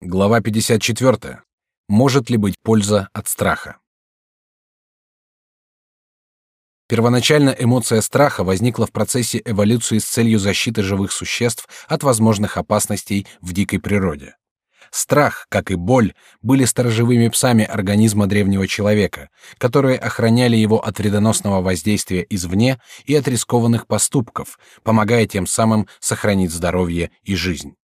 Глава 54. Может ли быть польза от страха? Первоначально эмоция страха возникла в процессе эволюции с целью защиты живых существ от возможных опасностей в дикой природе. Страх, как и боль, были сторожевыми псами организма древнего человека, которые охраняли его от вредоносного воздействия извне и от рискованных поступков, помогая тем самым сохранить здоровье и жизнь.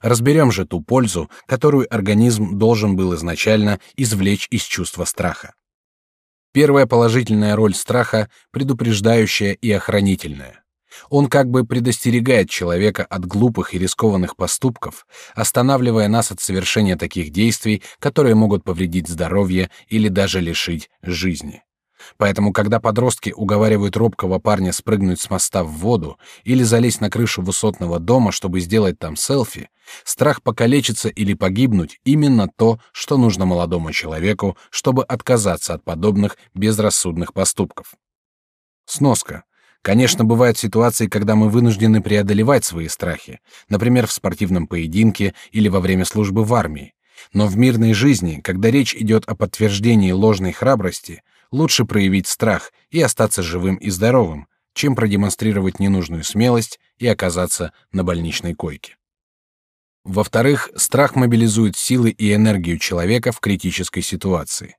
Разберем же ту пользу, которую организм должен был изначально извлечь из чувства страха. Первая положительная роль страха предупреждающая и охранительная. Он как бы предостерегает человека от глупых и рискованных поступков, останавливая нас от совершения таких действий, которые могут повредить здоровье или даже лишить жизни. Поэтому, когда подростки уговаривают робкого парня спрыгнуть с моста в воду или залезть на крышу высотного дома, чтобы сделать там селфи, страх покалечиться или погибнуть именно то, что нужно молодому человеку, чтобы отказаться от подобных безрассудных поступков. Сноска. Конечно, бывают ситуации, когда мы вынуждены преодолевать свои страхи, например, в спортивном поединке или во время службы в армии. Но в мирной жизни, когда речь идет о подтверждении ложной храбрости, лучше проявить страх и остаться живым и здоровым, чем продемонстрировать ненужную смелость и оказаться на больничной койке. Во-вторых, страх мобилизует силы и энергию человека в критической ситуации.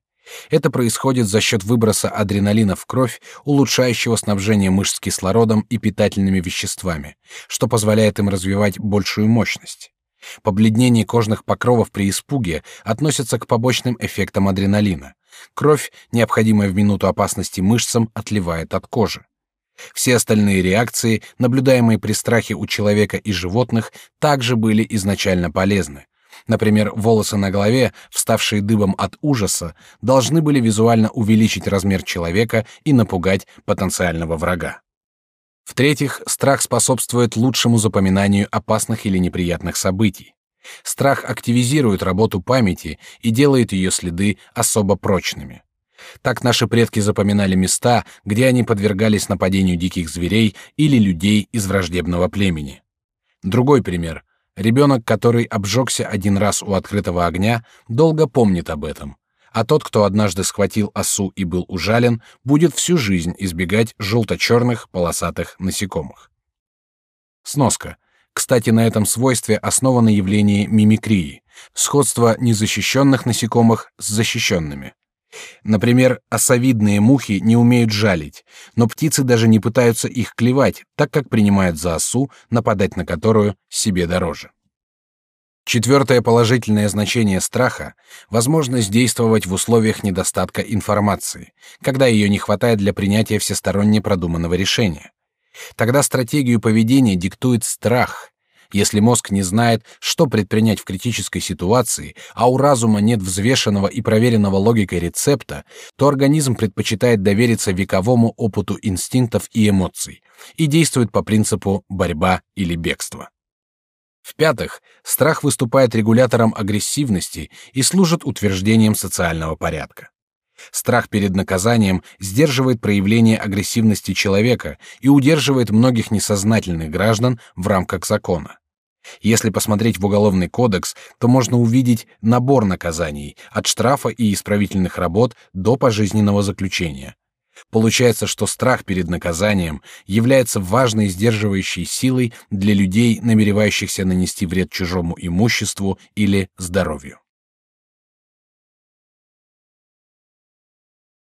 Это происходит за счет выброса адреналина в кровь, улучшающего снабжение мышц кислородом и питательными веществами, что позволяет им развивать большую мощность. Побледнение кожных покровов при испуге относится к побочным эффектам адреналина. Кровь, необходимая в минуту опасности мышцам, отливает от кожи. Все остальные реакции, наблюдаемые при страхе у человека и животных, также были изначально полезны. Например, волосы на голове, вставшие дыбом от ужаса, должны были визуально увеличить размер человека и напугать потенциального врага. В-третьих, страх способствует лучшему запоминанию опасных или неприятных событий. Страх активизирует работу памяти и делает ее следы особо прочными. Так наши предки запоминали места, где они подвергались нападению диких зверей или людей из враждебного племени. Другой пример. Ребенок, который обжегся один раз у открытого огня, долго помнит об этом, а тот, кто однажды схватил осу и был ужален, будет всю жизнь избегать желто-черных полосатых насекомых. Сноска. Кстати, на этом свойстве основано явление мимикрии, сходство незащищенных насекомых с защищенными. Например, осовидные мухи не умеют жалить, но птицы даже не пытаются их клевать, так как принимают за осу, нападать на которую себе дороже. Четвертое положительное значение страха — возможность действовать в условиях недостатка информации, когда ее не хватает для принятия всесторонне продуманного решения. Тогда стратегию поведения диктует страх. Если мозг не знает, что предпринять в критической ситуации, а у разума нет взвешенного и проверенного логикой рецепта, то организм предпочитает довериться вековому опыту инстинктов и эмоций и действует по принципу борьба или бегство. В-пятых, страх выступает регулятором агрессивности и служит утверждением социального порядка. Страх перед наказанием сдерживает проявление агрессивности человека и удерживает многих несознательных граждан в рамках закона. Если посмотреть в уголовный кодекс, то можно увидеть набор наказаний от штрафа и исправительных работ до пожизненного заключения. Получается, что страх перед наказанием является важной сдерживающей силой для людей, намеревающихся нанести вред чужому имуществу или здоровью.